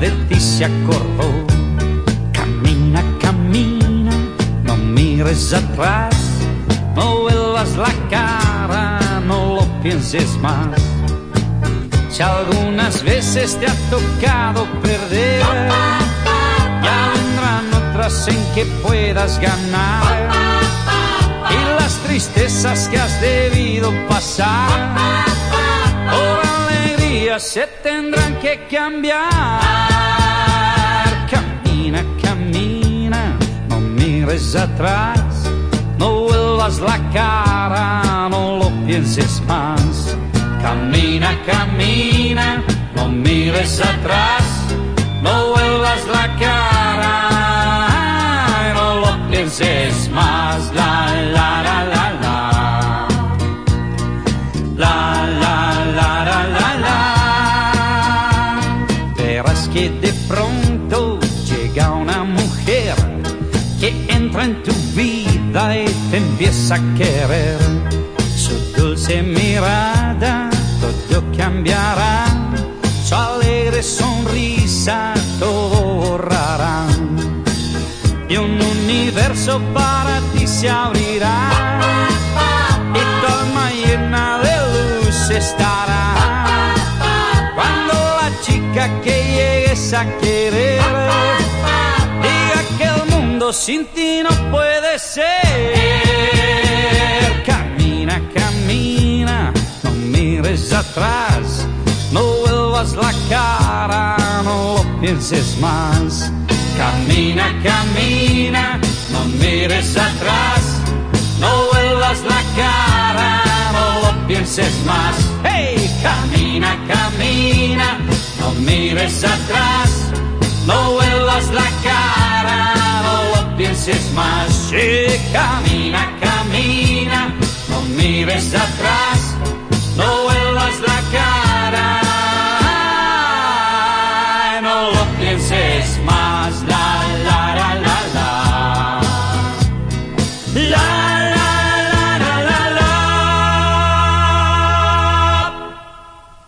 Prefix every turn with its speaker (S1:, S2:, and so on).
S1: de ti se acordó. Camina, camina, no mires atrás, no vuelvas la cara, no lo pienses más. Si algunas veces te ha tocado perder, ya vendrán otras en que puedas ganar. Y las tristezas que has debido pasar, alegría se tendrán que cambiar. Camina, camina, no mires atrás, no vuelvas la cara, no lo pienses más. Camina, camina, no mires atrás, no vuelvas la cara, no lo pienses más. La, la, la, la. Pronto llega una mujer que entra en tu vida y te empieza a querer. Su dulce mirada todo cambiará, su alegre sonrisa todo borrará. Y un universo para ti se abrirá, y tu alma llena de luz estará. Cuando la chica que a querer diga que el mundo sin ti no puede ser. Camina, camina, no mires atrás, no vuelvas la cara, no lo pienses más. Camina, camina, no mires atrás, no vuelvas la cara, no lo pienses más. Hey, camina, camina, mires atrás, no vuelvas la cara, no lo pienses más. Sí, camina, camina, no mires atrás.